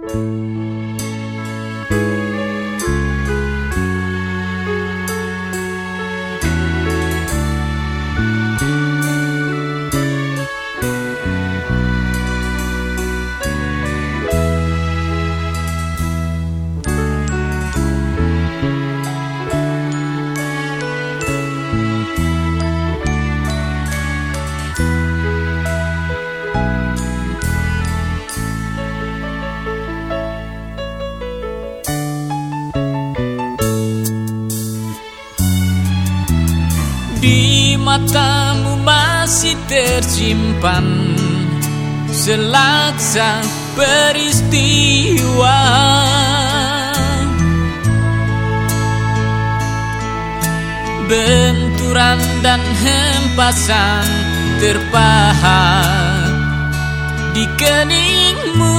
Di matamu masih tersimpan. Selaksa peristiwa. Benturan dan hempasan terpahat Di keningmu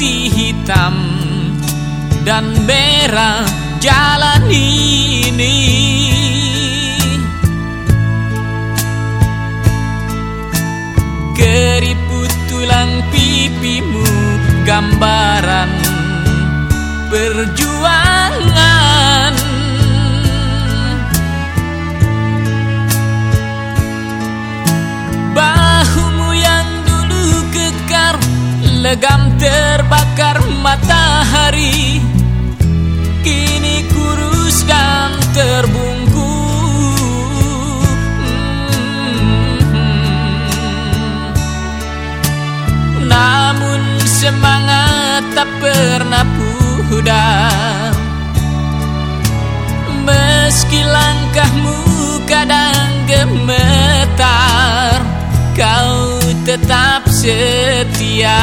mengerti hitam dan merah jalan ini. Keriput tulang pipimu gambaran perjuangan. Bahumu yang dulu kekar legam terbakar matahari. Kini kurus dan terbungkus semangat tak pernah pudar. Meski langkahmu kadang gemetar Kau tetap setia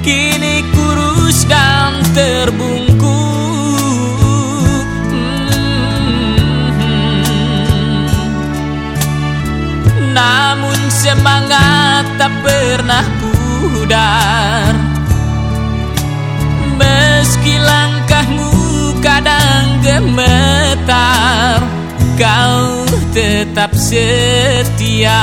Kini kurus dan terbungkus hmm. Namun semangat tak pernah pudar. Meski langkahmu kadang gemetar Kau tetap setia